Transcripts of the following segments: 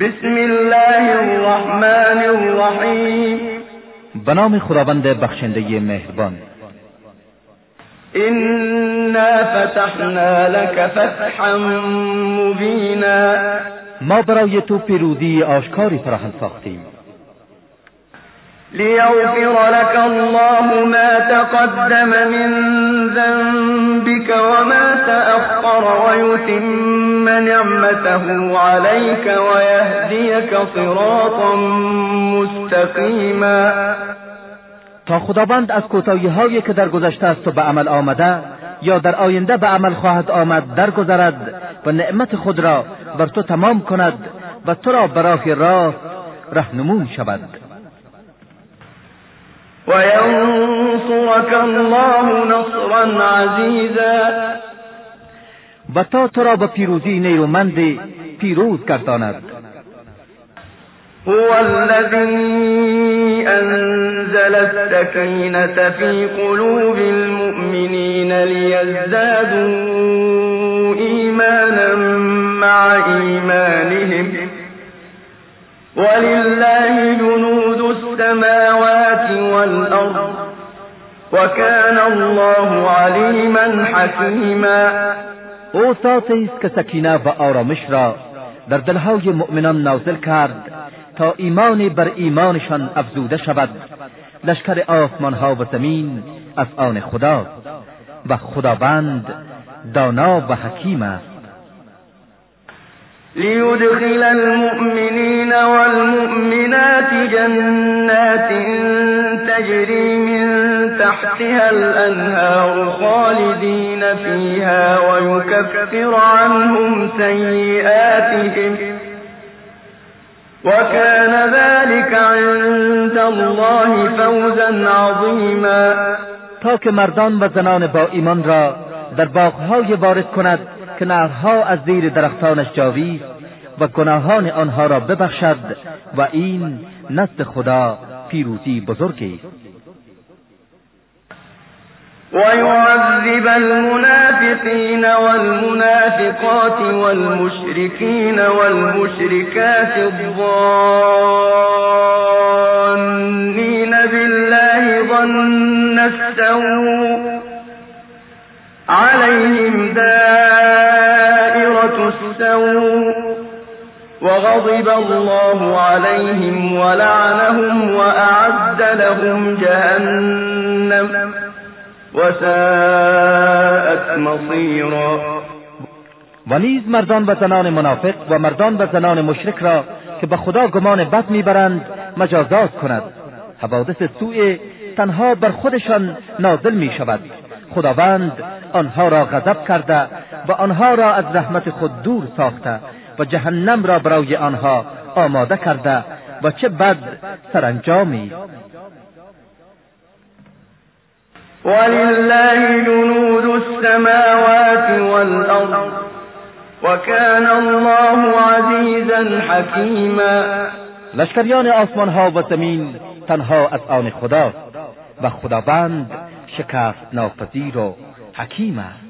بسم الله الرحمن الرحیم به نام خداوند بخشنده مهربان. إنا فتحنا لك فتحا مبینا ما برای تو پیروزی آشکاری فراهم ساختیم. لیغفر لك الله ما تقدم من ذنبك وما تأخر ويتم نعمته عليك ويهديك صراطا مستقیما تا خداوند از کوتاهی هایی که در گذشته است و به عمل آمده یا در آینده به عمل خواهد آمد درگذرد و نعمت خود را بر تو تمام کند و تو را برای راه رهنمون شود. و ینصرک الله نصرا عزیزا و تا تو را به پیروزی نیرومند پیروز گرداند. هو الذي أنزل السكينة في قلوب المؤمنين ليزدادوا إيمانا مع إيمانهم. ولله جنود السماوات والأرض. وكان الله عليما حكيما. او ذاتی است که سکینه و آرامش را در دلهای مؤمنان نازل کرد تا ایمانی بر ایمانشان افزوده شود. لشکر آسمان ها و زمین از آن خدا و خداوند دانا و حکیم است. ليدخل المؤمنين والمؤمنات جنات تجري من تحتها الأنهار خالدين فيها ويكفر عنهم سيئاتهم. وكان ذلك عند الله فوزا عظیما تا که مردان و زنان با ایمان را در باغهای وارد کند که نهرها از زیر درختانش جاوی و گناهان آنها را ببخشد و این نزد خدا پیروزی بزرگی. ويعذب المنافقين والمنافقات والمشركين والمشركات الظانين وغضب الله عليهم ولعنهم وأعد لهم جهنم وساءت مصیرا و نیز مردان و زنان منافق و مردان و زنان مشرک را که به خدا گمان بد می‌برند مجازات کند. حوادث سوء تنها بر خودشان نازل می شود خداوند آنها را غضب کرده و آنها را از رحمت خود دور ساخته. و جهنم را برای آنها آماده کرده و چه بد سرانجامی. ولله جنود السماوات والأرض وكان الله عزيزا حكيما لشکریان آسمان ها و زمین تنها از آن خداست و خداوند شکست ناپذیر و حکیم است.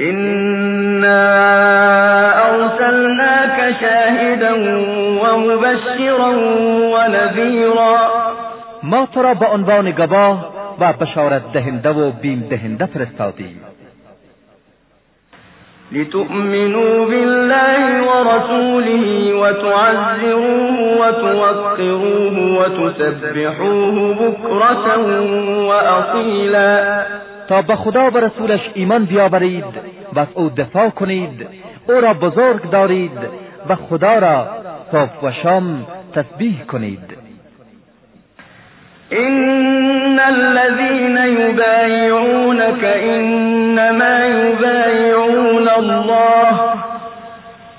إنا أرسلناك شاهدا ومبشرا ونذيرا. ما تو را به عنوان گواه و بشارت دهنده و بیم دهنده فرستادیم لتؤمنوا بالله ورسوله وتعزروه وتوقروه وتسبحوه بكرة وأصيلا. تا به خدا و رسولش ایمان بیاورید و از او دفاع کنید او را بزرگ دارید و خدا را صبح و شام تسبیح کنید. إن الذين يبايعونك إنما يبايعون الله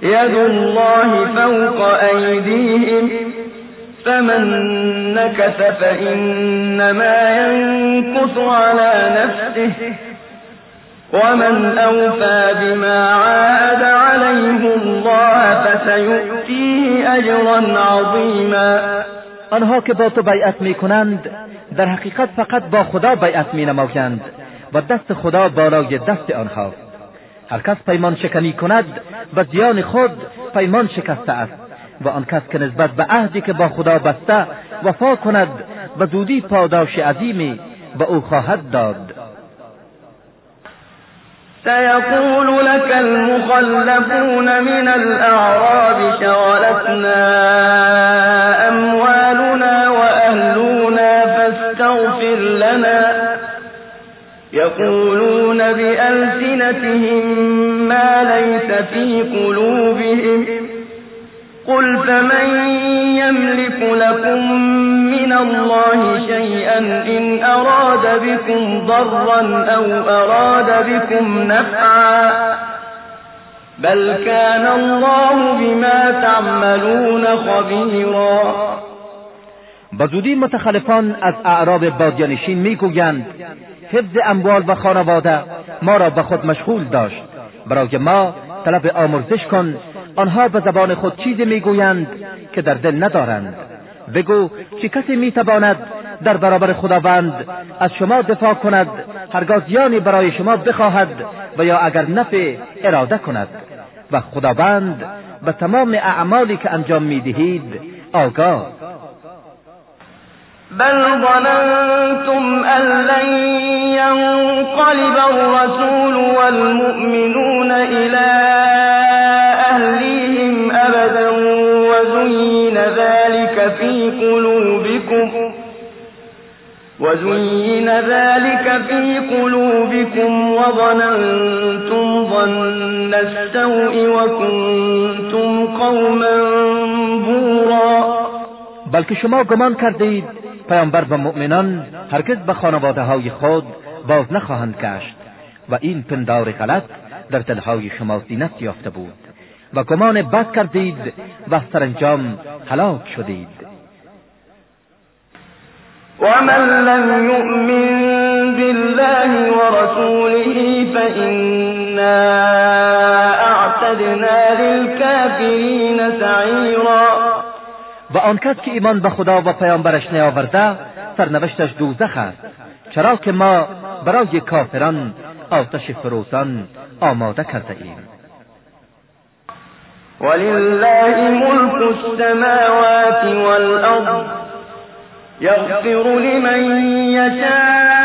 يد الله فوق أيديهم فمن نكث فإنما ينكث على نفسه ومن أوفى بما عاد عليه الله فسيؤتيه أجرا عظيما. آنها که با تو بیعت می کنند در حقیقت فقط با خدا بیعت می نمایند و دست خدا بالای دست آنها. هر کس پیمان شکنی کند و زیان خود پیمان شکسته است. و آن کس که نسبت به عهدی که با خدا بسته وفا کند به زودی پاداش عظیمی به او خواهد داد. سيقول لك المخلفون من الأعراب شغلتنا أموالنا وأهلنا فاستغفر لنا. يقولون بألسنتهم ما ليس في قلوبهم. قل فمن يملك لكم من الله شيئا إن أراد بكم ضرا أو أراد بكم نفعا بل كان الله بما تعملون خبيرا بزودی متخلفان از اعراب بادیانشین می‌گویند حفظ اموال و خانواده ما را به خود مشغول داشت برای ما طلب آمرزش کن آنها به زبان خود چیزی می‌گویند که در دل ندارند. بگو چه کسی می‌تواند در برابر خداوند از شما دفاع کند هرگاه زیانی برای شما بخواهد و یا اگر نفع اراده کند. و خداوند به تمام اعمالی که انجام می‌دهید آگاه. بل ظننتم بلکه شما گمان کردید پیامبر و مؤمنان هرگز به خانواده های خود باز نخواهند گشت و این پندار غلط در دلهای شما زینت یافته بود و گمان بد کردید و سرانجام هلاک شدید. ومن لم يؤمن بالله ورسوله فإنا اعتدنا للكافرين سعيرا و آن کس که ایمان به خدا و پیامبرش نیاورده سرنوشتش دوزخ است. چرا که ما برای کافران آتش فروزان آماده کرده ایم. ولله ملك السماوات والأرض يغفر لمن يشاء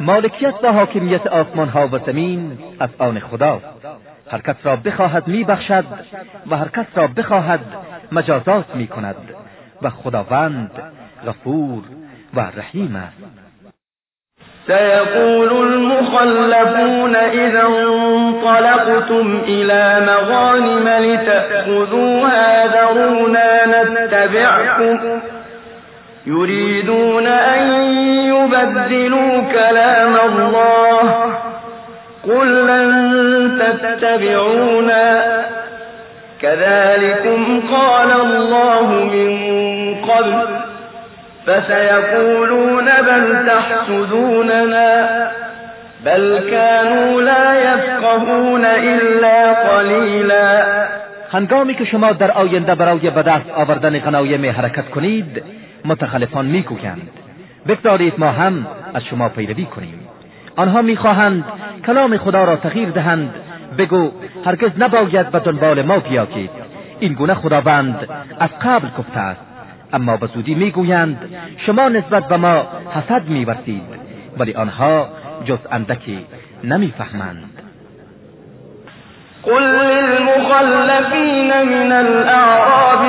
مالکیت و حاکمیت آسمان ها و زمین از آن خدا. هر کس را بخواهد میبخشد و هر کس را بخواهد مجازات می کند و خداوند غفور و رحیم است. سيقول المخلفون إذا انطلقتم إلى مغانم لتأخذوها ذرونا نتبعكم. يريدون أن يبدلوا كلام الله قل لن تتبعونا كذلكم قال الله من قبل فسيقولون بل تحسدوننا بل كانوا لا يفقهون إلا قليلا هنگامی که شما در آینده برای به دست آوردن غنایم حرکت کنید متخلفان می‌گویند بگذارید ما هم از شما پیروی کنیم. آنها می‌خواهند کلام خدا را تغییر دهند. بگو هرگز نباید به دنبال ما بیایید این گونه خداوند از قبل گفته است. اما به زودی می‌گویند شما نسبت به ما حسد میورزید. ولی آنها جز اندکی نمی‌فهمند. قل للمخلفين من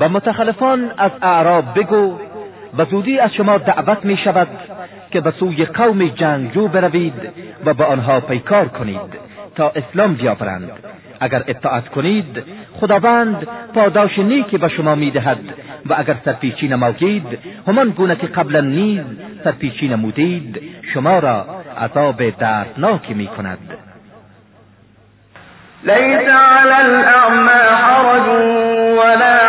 و متخلفان از اعراب بگو و زودی از شما دعوت می شود که به سوی قوم جنگجو بروید و به آنها پیکار کنید تا اسلام بیاورند. اگر اطاعت کنید خداوند پاداش نیکی به شما می‌دهد و اگر سرپیچی نمایید همان گونه که قبلا نیز سرپیچی نمودید شما را عذاب دردناکی می کند. لیس علی الاعمى حرج ولا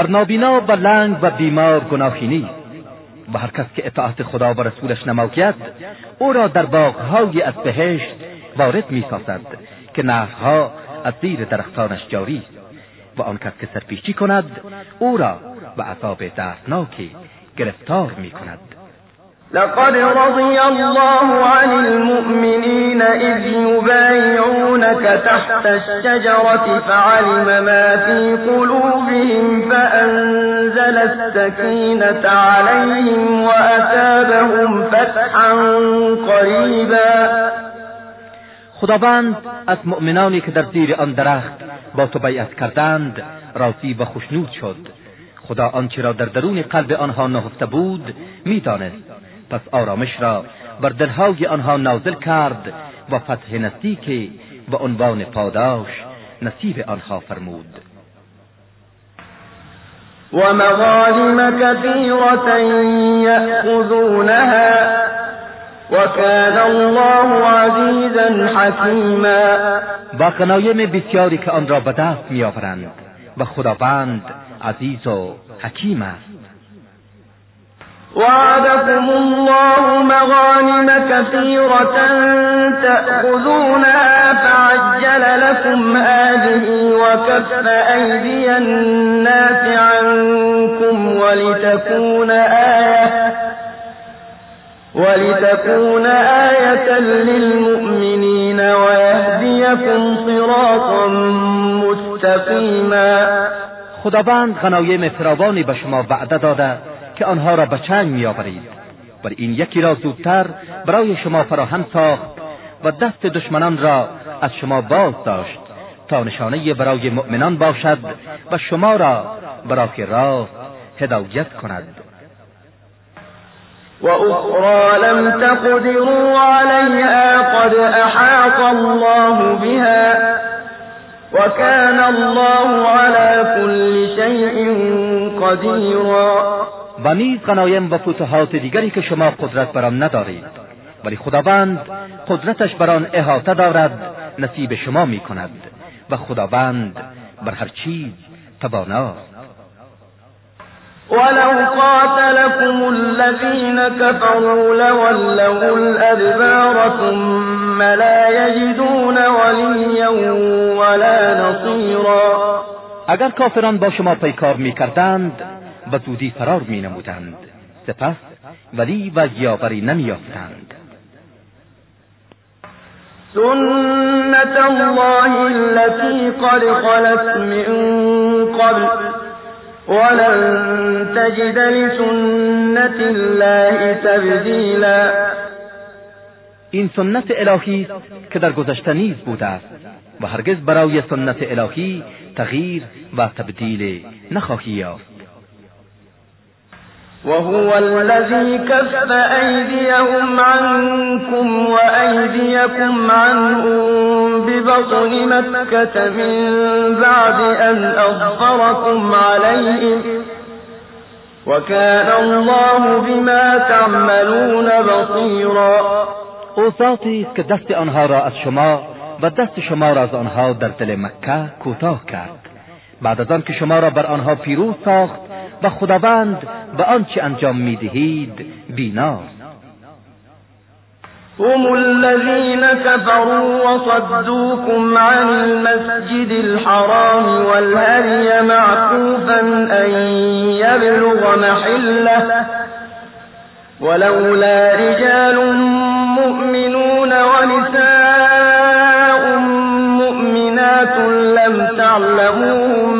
بر نابینا و لنگ و بیمار گناهی نیست. و هر کس که اطاعت خدا و رسولش نماید او را در باغهای از بهشت وارد می‌سازد که نهرها از زیر درختانش جاری. و آن کس که سرپیچی کند او را به عذاب دردناکی گرفتار می کند لقد رضي الله عن المؤمنين إذ يبايعونك تحت الشجرة فعلم ما في قلوبهم فأنزل السكينة عليهم وأتابهم فتحا قريبا. خداوند از مؤمنانی که در زیر آن درخت با تو بیعت کردند راضی و خشنود شد. خدا آنچه را در درون قلب آنها نهفته بود می‌دانست پس آرامش را بر دلهای آنها نازل کرد و فتح نزدیک به عنوان پاداش نصیب آنها فرمود. و مغانم كثيرة یأخذونها وكان الله عزیزا حکیما. با غنایم بسیاری که آن را به دست میآورند و خداوند عزیز و حکیم است. وعدكم الله مغانم كثيرة تأخذونها فعجل لكم هذه وكف أيدي الناس عنكم ولتكون آية ولتكون آية للمؤمنين ويهديكم صراطا مستقيما. خداوند غنایم فراوانی به شما وعده داده. که آنها را به چنگ میآورید. ولی این یکی را زودتر برای شما فراهم ساخت و دست دشمنان را از شما باز داشت تا نشانه برای مؤمنان باشد و شما را برای راست هدایت کند. وأخرى لم تقدروا عليها قد أحاط الله بها وكان الله على كل شيء قديرا و نیز غنایم و فتوحات دیگری که شما قدرت بر آن ندارید. ولی خداوند قدرتش بر آن احاطه دارد نصیب شما می کند و خداوند بر هر چیز تواناست ولو قاتلكم الذين كفروا لولوا الأدبار ثم لا يجدون وليا ولا نصيرا. اگر کافران با شما پیکار می به زودی فرار می نمودند. سپس ولی و یاوری نمی یافتند. سنت الله التي قد خلت من قبل. ولن تجد لسنت الله تبدیلا این سنت الهی است که در گذشته نیز بوده است و هرگز برای سنت الهی تغییر و تبدیل نخواهی یافت. وهو الذي كف أيديهم عنكم وأيديكم عنهم ببطن مكة من بعد أن أظفركم عليهم وكان الله بما تعملون بصيرا. أو ذاتی است که دست آنها از شما و دست شما را از آنها در دل مکه کوتاه کرد. بعد از آن که شما را بر آنها پیروز ساخت و خداوند به آنچه انجام می‌دهید بیناست هم الذين كفروا وصدوكم عن المسجد الحرام والهدي معكوفا أن يبلغ محله ولولا رجال مؤمنون ونساء مؤمنات لم تعلموهم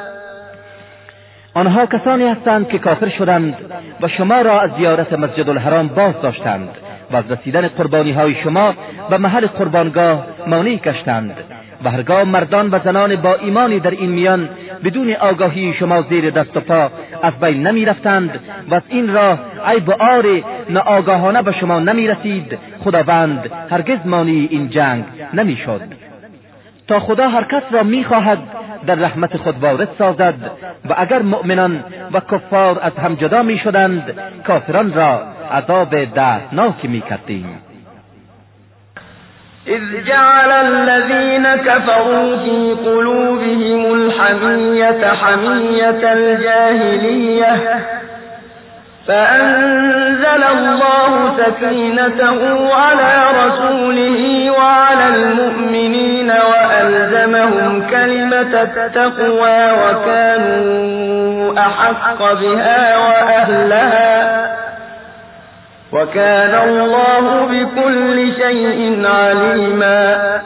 آنها کسانی هستند که کافر شدند و شما را از زیارت مسجد الحرام باز داشتند و از رسیدن قربانی های شما به محل قربانگاه مانع گشتند. و هرگاه مردان و زنان با ایمانی در این میان بدون آگاهی شما زیر دست و پا از بین نمی رفتند و از این راه عیب و آر ناآگاهانه به شما نمی رسید خداوند هرگز مانی این جنگ نمی شد تا خدا هر کس را می خواهد در رحمت خود وارد سازد و اگر مؤمنان و کفار از هم جدا می شدند کافران را عذاب دردناکی می کردیم إذ جعل الذين كفروا في قلوبهم الحمية حمية الجاهلية فأنزل الله سكينته على رسوله وعلى المؤمنين وألزمهم كلمة التقوى وكانوا أحق بها وأهلها وكان الله بكل شيء عليما.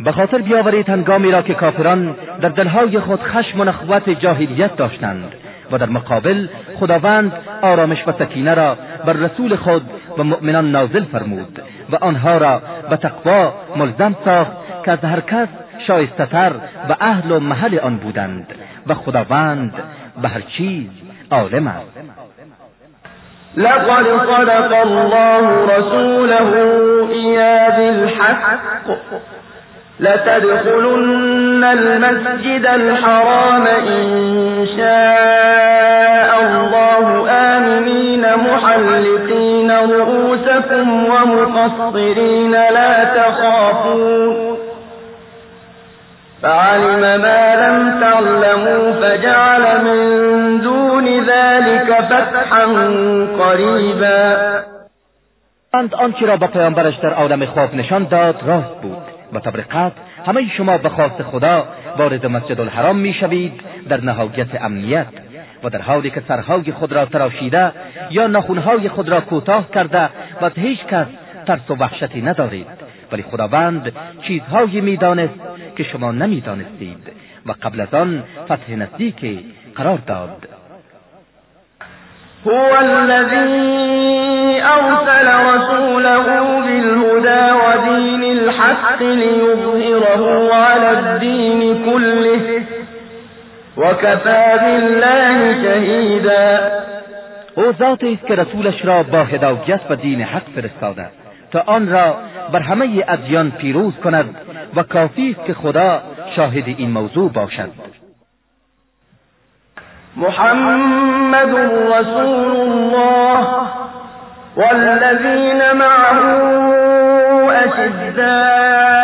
به خاطر بیاورید هنگامی را که کافران در دلهای خود خشم و نخوت جاهلیت داشتند. و در مقابل خداوند آرامش و سکینه را بر رسول خود و مؤمنان نازل فرمود و آنها را به تقوا ملزم ساخت که از هر کس شایستتر و اهل و محل آن بودند و خداوند به هر چیز عالم است. لقد صدق الله رسوله إياد الحق. لتدخلن المسجد الحرام إن شاء الله آمنين محلقين رؤوسكم ومقصرين لا تخافون. فعلم ما لم تعلموا فجعل من دون ذلك فتحا قریبا آنچه را به پیامبرش در عالم خواب نشان داد راست بود. و تبرقت همه شما به خواست خدا وارد مسجد الحرام می شوید در نهایت امنیت و در حالی که سرهای خود را تراشیده یا نخونهای خود را کوتاه کرده و هیچ کس ترس و وحشتی ندارید. ولی خداوند چیزهایی می‌دانست که شما نمی‌دانستید و قبل از آن فتح نزدیک قرار داد. هو الذي أرسل رسوله بالهدى ودين الحق ليظهره وكفى بالله شهيدا. او ذاتی است که رسولش را با هدایت و دین حق فرستاده تا آن را بر همه ادیان پیروز کند و کافی است که خدا شاهد این موضوع باشد. محمد رسول الله والذين معه أشداء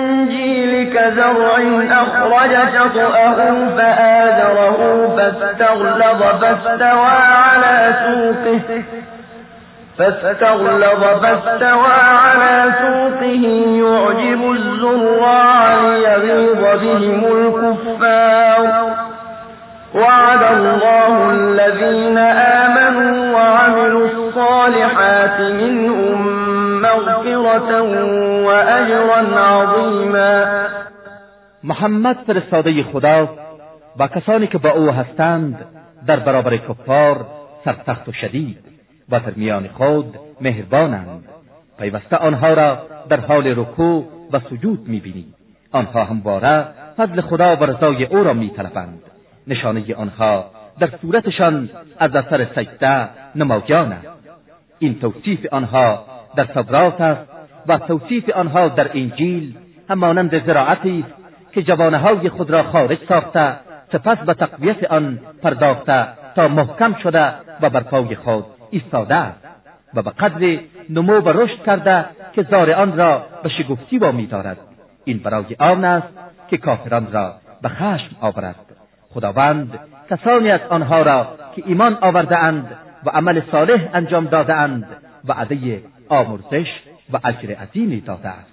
كزرع أخرج شطأه فآذره فاستغلظ فاستوى على سوقه فاستغلظ فاستوى على سوقه يعجب الزراع محمد فرستاده خدا و کسانی که با او هستند در برابر کفار سرسخت و شدید و در میان خود مهربانند. پیوسته آنها را در حال رکوع و سجود می‌بینی. آنها همواره فضل خدا و رضای او را میطلبند. نشانه آنها در صورتشان از اثر سجده نمایان است این توصیف آنها در تورات است و توصیف آنها در انجیل همانند زراعتی است که جوانهای خود را خارج ساخته سپس به تقویت آن پرداخته تا محکم شده و بر پای خود ایستاده است و به قدر نمو و رشد کرده که زار آن را به شگفتی وامی دارد. این برای آن است که کافران را به خشم آورد. خداوند کسانی از آنها را که ایمان آورده اند و عمل صالح انجام داده اند و عده آمرزش و اجر عظیمی داده است.